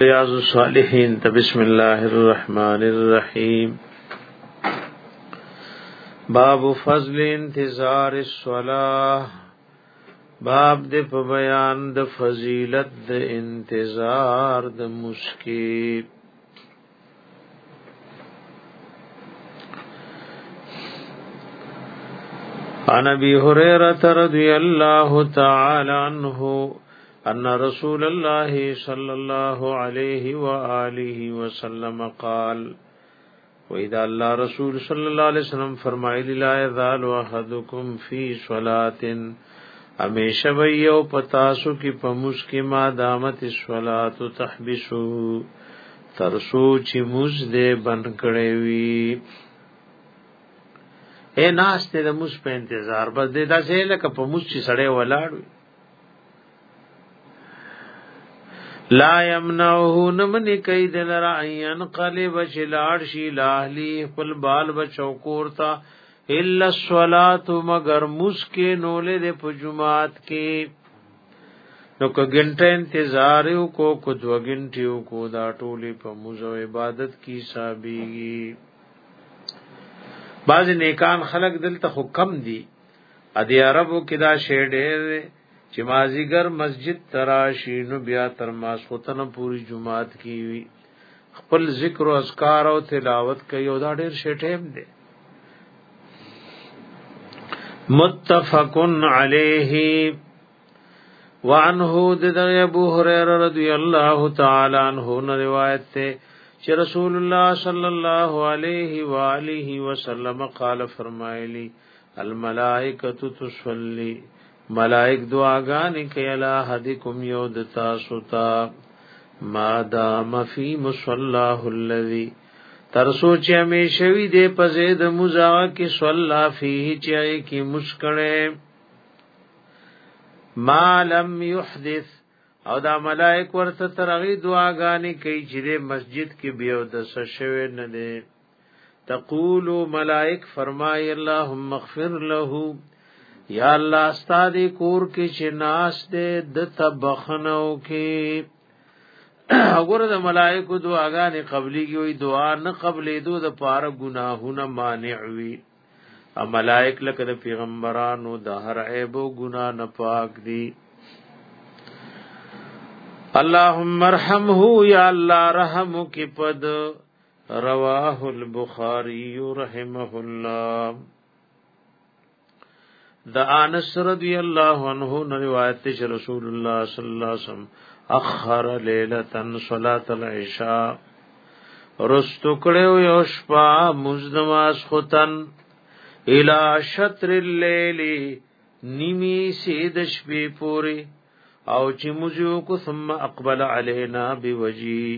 ریاض الصالحین ته بسم الله الرحمن الرحیم باب فضل انتظار الصلاه باب د په بیان د فضیلت د انتظار د مسکی عن ابي هريره رضي الله تعالى عنه ان رسول الله صلى الله عليه واله وسلم قال واذا الله رسول صلى الله عليه وسلم فرمایلی لا یذال احدکم فی صلات همیشه ویو پتا سو کی پموش کی ما دامت الصلات تحبسو ترسو چې موز دې بند کړې وی اے ناس ته د موس په انتظار بس دې دا سه لکه په موس چې سړې ولاړ وي لا یمنعه نمنی کئی دل رعین قلب چلاڑ شی لاحلی خپل بال بچو کورتا الا الصلاۃ مگر مسکه نولې د پجمات کې نو کو ګنټه انتظار یو کو کو دو ګنټیو کو دا ټوله په موزو عبادت کی حسابيږي بعض نیکان خلق دلته حکم دی ادي عربو کې دا شی ډېر چې مازیګر مسجد تراشی نو بیا تر ماسختن پوری جماعت کی وی خپل ذکر او اذکار او تلاوت کوي او دا ډیر شټیم دی متفقن علیه وعنه د ابو هريره رضی الله تعالی عنہ روایت ته چې رسول الله صلی الله علیه و آله وسلم قال فرمایلی الملائکه تصلی ملائک دعاګانې کوي الله حدکم یو د تاسو ته ما دام فی مصلاه الذی ترسو چې همیشوي دې پزې د مزا کې صلا فيه چې کې مشکړې ما لم يحدث او دا ملائک ورته ترغي دعاګانې کوي چې د مسجد کې بیو د سشوي نه دي تقولو ملائک فرمای اللهم اغفر له یا الله استاد کور کې چې ناس دې د تبخنو کې وګوره د ملائکو دعاګانې قبلي کې وي دعا نه قبلې دو د پاره ګناهونه مانع وي ا ملائک لکه د پیغمبرانو د هر عیب او ګناه نه پاک دي اللهم ارحمه یا الله رحم کې پد رواه البخاری رحمه الله د انس رضی الله عنه روایت چې رسول الله صلی الله علیه وسلم اخر ليله صلاه العشاء رستو کړو یو شپه مزدماس ختن الی شطر الليل نیمی سید شپې پوری او چې موږ کو ثم اقبل علينا بوجي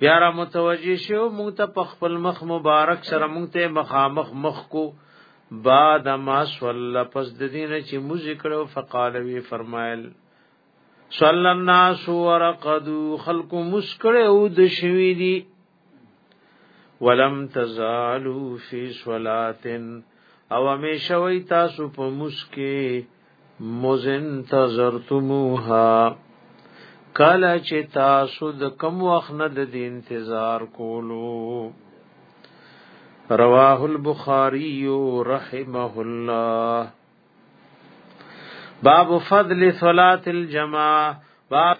پیارا متوجی شو مونږ ته په خپل مخ مبارک سره مونږ ته مخامخ مخ کو مخ بعد ما صلی پس د دینه چې مذکر او فقالوی فرمایل صلی الناس ورقدو خلق مسکر او د شوی دی ولم تزالوا فی صلات او همیشوی تاسو په مسکی مزن تزرتموها کله چې تاسو د کم وخت نه د انتظار کولو رواه البخاري رحمه الله باب فضل صلاة الجماعة باب